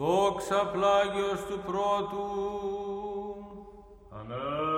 Δόξα πλάγιος του πρώτου. Αμήν.